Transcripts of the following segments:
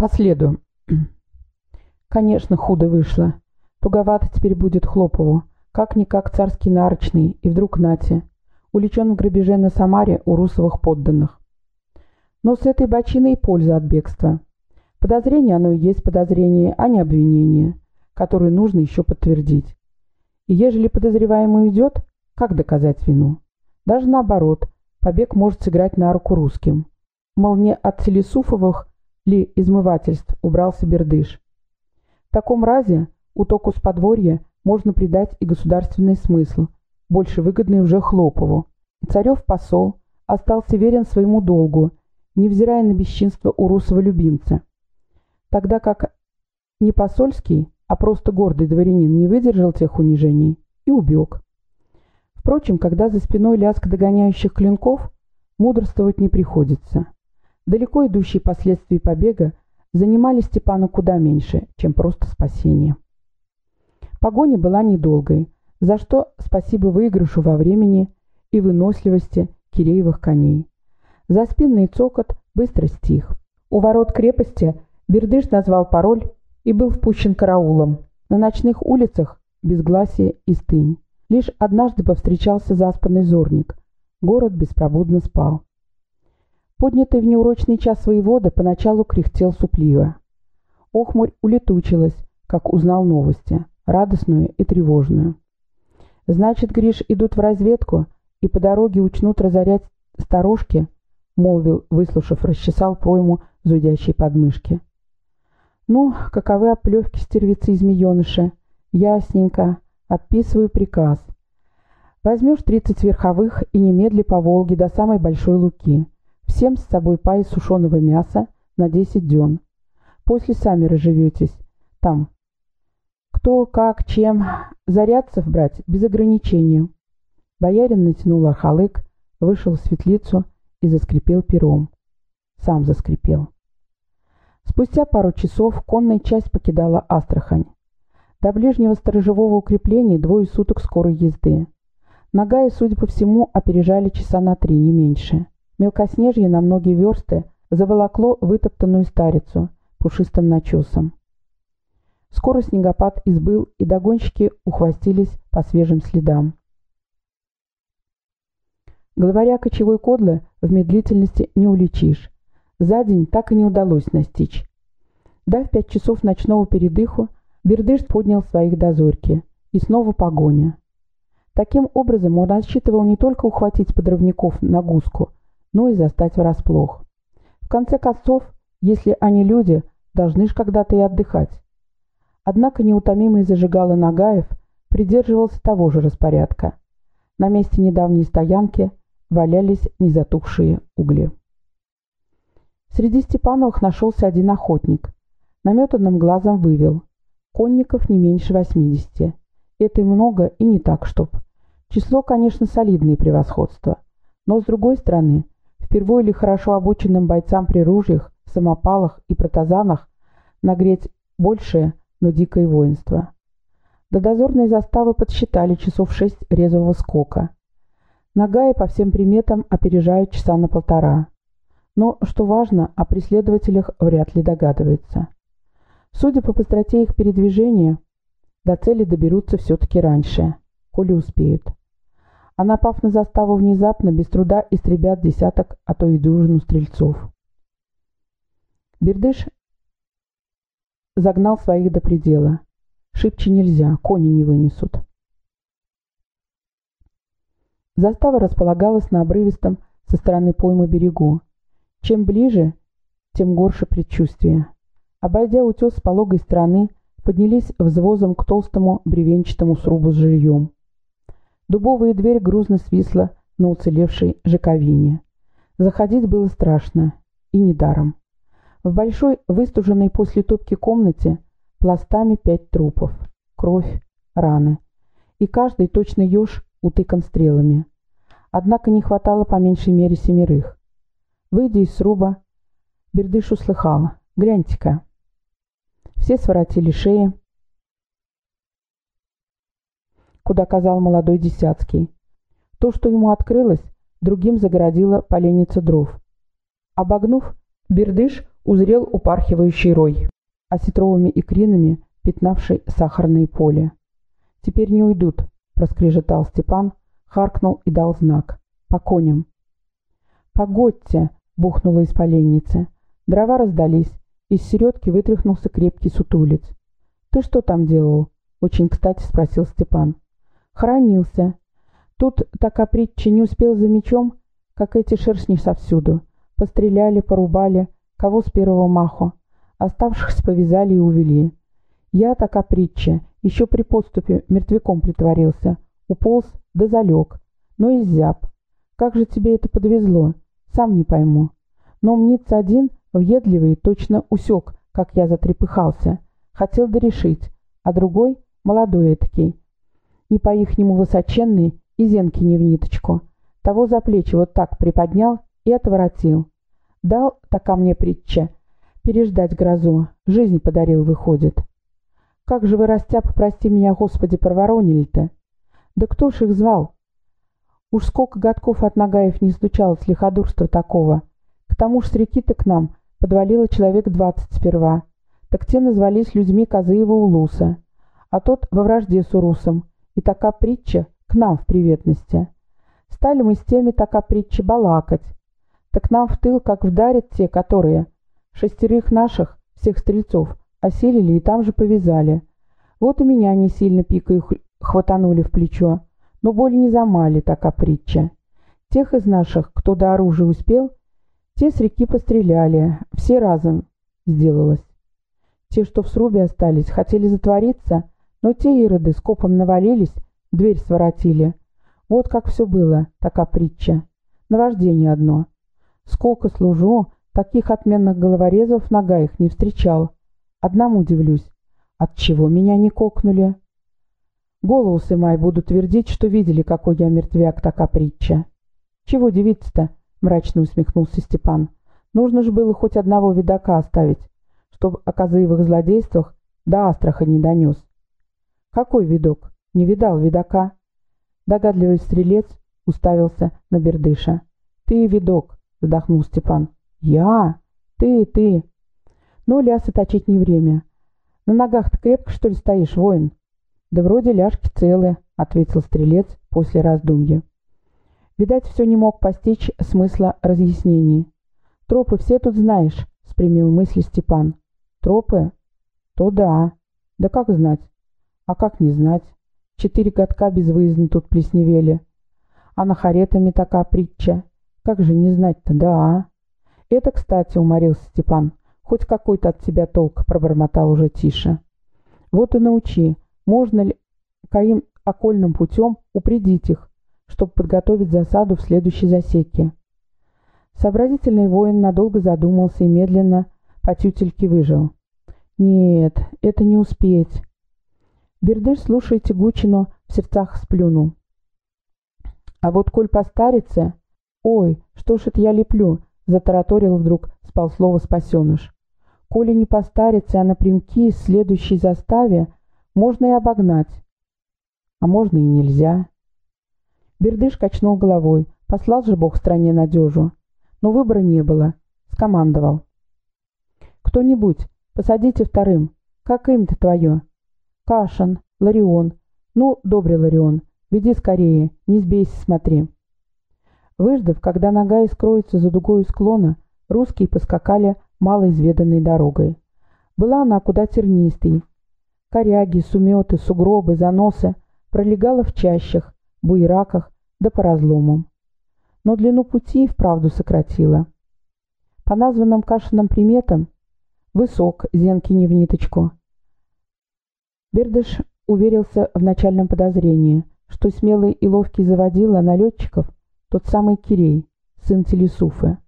По следу. Конечно, худо вышло. Туговато теперь будет Хлопову. Как-никак царский нарочный, и вдруг нате. Уличен в грабеже на Самаре у русовых подданных. Но с этой бочиной польза от бегства. Подозрение оно и есть подозрение, а не обвинение, которое нужно еще подтвердить. И ежели подозреваемый уйдет, как доказать вину? Даже наоборот, побег может сыграть на руку русским. Мол, не от Селесуфовых ли измывательств убрался Бердыш. В таком разе утоку с подворья можно придать и государственный смысл, больше выгодный уже Хлопову. Царев посол остался верен своему долгу, невзирая на бесчинство урусова любимца. Тогда как не посольский, а просто гордый дворянин не выдержал тех унижений и убег. Впрочем, когда за спиной лязг догоняющих клинков, мудрствовать не приходится. Далеко идущие последствия побега занимали Степана куда меньше, чем просто спасение. Погоня была недолгой, за что спасибо выигрышу во времени и выносливости Киреевых коней. За спинный цокот быстро стих. У ворот крепости Бердыш назвал пароль и был впущен караулом. На ночных улицах безгласие и стынь. Лишь однажды повстречался заспанный зорник. Город беспробудно спал. Поднятый в неурочный час воевода поначалу кряхтел супливо. Охмурь улетучилась, как узнал новости, радостную и тревожную. «Значит, Гриш, идут в разведку и по дороге учнут разорять сторожки?» — молвил, выслушав, расчесал пройму зудящей подмышки. «Ну, каковы оплевки стервицы и змееныша? Ясненько. Отписываю приказ. Возьмешь тридцать верховых и немедли по Волге до самой Большой Луки. Всем с собой пай сушеного мяса на десять дён. После сами разживетесь. Там. Кто, как, чем. Зарядцев брать без ограничения. Боярин натянул архалык, вышел в светлицу и заскрипел пером. Сам заскрипел. Спустя пару часов конная часть покидала Астрахань. До ближнего сторожевого укрепления двое суток скорой езды. Нога и, судя по всему, опережали часа на три, не меньше. Мелкоснежье на многие версты заволокло вытоптанную старицу пушистым начесом. Скоро снегопад избыл, и догонщики ухвостились по свежим следам. Главаря кочевой кодлы в медлительности не уличишь. За день так и не удалось настичь. Дав пять часов ночного передыху, Бердыш поднял своих дозорки. И снова погоня. Таким образом он рассчитывал не только ухватить подрывников на гуску, но и застать врасплох. В конце концов, если они люди, должны ж когда-то и отдыхать. Однако неутомимый зажигало Нагаев придерживался того же распорядка. На месте недавней стоянки валялись незатухшие угли. Среди Степановых нашелся один охотник. Наметанным глазом вывел. Конников не меньше восьмидесяти. Это и много, и не так, чтоб. Число, конечно, солидное превосходство. Но, с другой стороны, впервые ли хорошо обученным бойцам при ружьях, самопалах и протазанах нагреть большее, но дикое воинство. До дозорной заставы подсчитали часов шесть резвого скока. Нагаи по всем приметам опережают часа на полтора. Но, что важно, о преследователях вряд ли догадывается. Судя по быстроте их передвижения, до цели доберутся все-таки раньше, коли успеют. А напав на заставу внезапно, без труда истребят десяток, а то и дюжину стрельцов. Бердыш загнал своих до предела. Шибче нельзя, кони не вынесут. Застава располагалась на обрывистом со стороны поймы берегу. Чем ближе, тем горше предчувствие. Обойдя утес с пологой стороны, поднялись взвозом к толстому бревенчатому срубу с жильем. Дубовая дверь грузно свисла на уцелевшей жаковине. Заходить было страшно, и недаром. В большой, выстуженной после топки комнате пластами пять трупов, кровь, раны. И каждый точно еж утыкан стрелами. Однако не хватало по меньшей мере семерых. Выйдя из сруба, Бердыш услыхала. «Гляньте-ка!» Все своротили шеи, куда казал молодой Десяцкий. То, что ему открылось, другим загородила поленница дров. Обогнув, Бердыш узрел упархивающий рой, осетровыми икринами пятнавший сахарное поле. «Теперь не уйдут», — проскрежетал Степан, харкнул и дал знак. «По коням». «Погодьте!» — бухнула из поленницы. Дрова раздались, из середки вытряхнулся крепкий сутулец. «Ты что там делал?» — очень кстати спросил Степан. «Хранился. Тут така притча не успел за мечом, как эти шершни совсюду. Постреляли, порубали, кого с первого маху. Оставшихся повязали и увели. Я, така притча, еще при подступе мертвяком притворился. Уполз да залег. Но и зяб. Как же тебе это подвезло? Сам не пойму. Но мнится один, въедливый, точно усек, как я затрепыхался. Хотел дорешить, а другой, молодой этакий, не по-ихнему высоченный и зенки не в ниточку. Того за плечи вот так приподнял и отворотил. Дал, така мне притча, переждать грозу, жизнь подарил, выходит. Как же вы, растяп, прости меня, Господи, проворонили-то? Да кто ж их звал? Уж сколько годков от Нагаев не случалось лиходурства такого. К тому ж с реки-то к нам подвалило человек двадцать сперва. Так те назвались людьми Козыева Улуса, а тот во вражде с Урусом, и така притча к нам в приветности. Стали мы с теми така притча балакать. Так нам в тыл как вдарят те, которые шестерых наших, всех стрельцов, осилили и там же повязали. Вот и меня не сильно пикой хватанули в плечо, но боль не замали, така притча. Тех из наших, кто до оружия успел, те с реки постреляли, все разом сделалось. Те, что в срубе остались, хотели затвориться, но те ироды скопом навалились, дверь своротили. Вот как все было, такая притча. Наваждение одно. Сколько служу, таких отменных головорезов нога их не встречал. Одному удивлюсь. От чего меня не кокнули? Голову сымай, буду твердить, что видели, какой я мертвяк, такая притча. Чего удивиться-то? Мрачно усмехнулся Степан. Нужно же было хоть одного видака оставить, чтоб о козыевых злодействах до Астраха не донес. «Какой видок? Не видал видока?» Догадливый стрелец уставился на Бердыша. «Ты видок!» — вздохнул Степан. «Я? Ты, ты!» «Ну, лясы точить не время. На ногах-то крепко, что ли, стоишь, воин?» «Да вроде ляжки целые», — ответил стрелец после раздумья. Видать, все не мог постичь смысла разъяснений. «Тропы все тут знаешь», — спрямил мысли Степан. «Тропы? То да. Да как знать? А как не знать? Четыре годка безвыездно тут плесневели. А на харетами такая притча. Как же не знать-то, да. Это, кстати, уморился Степан. Хоть какой-то от тебя толк, пробормотал уже тише. Вот и научи, можно ли каким окольным путем упредить их, чтобы подготовить засаду в следующей засеке. Сообразительный воин надолго задумался и медленно по тютельке выжил. «Нет, это не успеть. Бердыш, слушая Тягучину, в сердцах сплюнул. «А вот коль постарится...» «Ой, что ж это я леплю?» — затараторил вдруг спал слово спасеныш. «Коли не постарится, а напрямки, следующей заставе, можно и обогнать. А можно и нельзя». Бердыш качнул головой. Послал же Бог стране надежу. Но выбора не было. Скомандовал. «Кто-нибудь, посадите вторым. Как им-то твое?» Кашин, Ларион. Ну, добрый Ларион, веди скорее, не сбейся, смотри. Выждав, когда нога искроется за дугой склона, русские поскакали малоизведанной дорогой. Была она куда тернистой. Коряги, суметы, сугробы, заносы пролегала в чащах, буераках да по разломам. Но длину пути вправду сократила. По названным Кашиным приметам высок, зенки не в ниточку, Бердыш уверился в начальном подозрении, что смелый и ловкий заводила налетчиков тот самый Кирей, сын Телесуфы.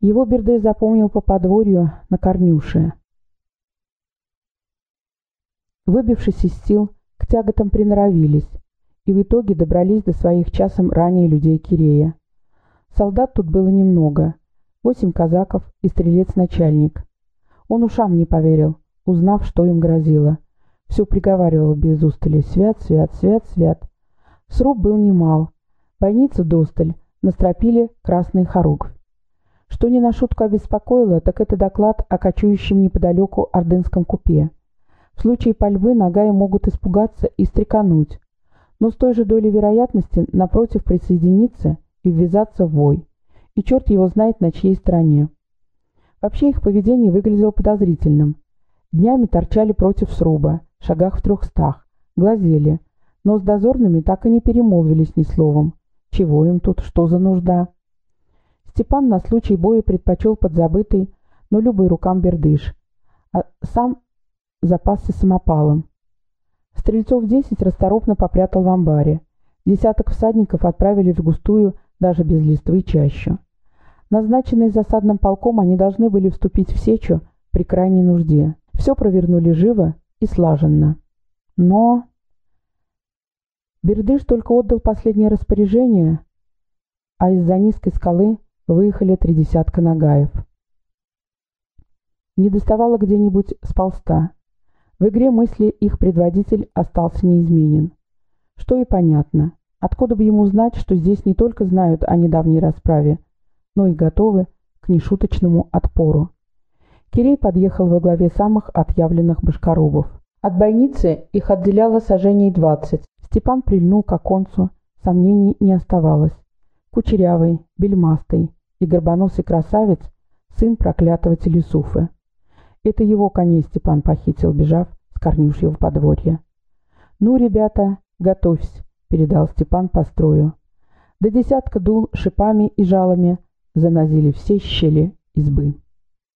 Его Бердыш запомнил по подворью на Корнюше. Выбившись из сил, к тяготам приноровились и в итоге добрались до своих часом ранее людей Кирея. Солдат тут было немного, восемь казаков и стрелец-начальник. Он ушам не поверил, узнав, что им грозило. Все приговаривал без устали «Свят, свят, свят, свят». Сруб был немал. Бойница досталь, настропили красный хоругвь. Что не на шутку обеспокоило, так это доклад о кочующем неподалеку ордынском купе. В случае пальбы нога могут испугаться и стрекануть, но с той же долей вероятности напротив присоединиться и ввязаться в бой. И черт его знает на чьей стороне. Вообще их поведение выглядело подозрительным. Днями торчали против сруба, шагах в трехстах, глазели, но с дозорными так и не перемолвились ни словом. Чего им тут, что за нужда? Степан на случай боя предпочел подзабытый, но любой рукам бердыш, а сам запасся самопалом. Стрельцов десять расторопно попрятал в амбаре. Десяток всадников отправили в густую, даже без листвы, чащу. Назначенные засадным полком, они должны были вступить в сечу при крайней нужде. Все провернули живо и слаженно. Но... Бердыш только отдал последнее распоряжение, а из-за низкой скалы выехали три десятка нагаев. Не доставало где-нибудь сползта. В игре мысли их предводитель остался неизменен. Что и понятно. Откуда бы ему знать, что здесь не только знают о недавней расправе, но и готовы к нешуточному отпору. Кирей подъехал во главе самых отъявленных башкорубов. От бойницы их отделяло сажений двадцать. Степан прильнул к оконцу, сомнений не оставалось. Кучерявый, бельмастый и горбоносый красавец, сын проклятого Телесуфы. Это его коней Степан похитил, бежав с Корнюшьего подворья. «Ну, ребята, готовься», — передал Степан по строю. До десятка дул шипами и жалами занозили все щели избы.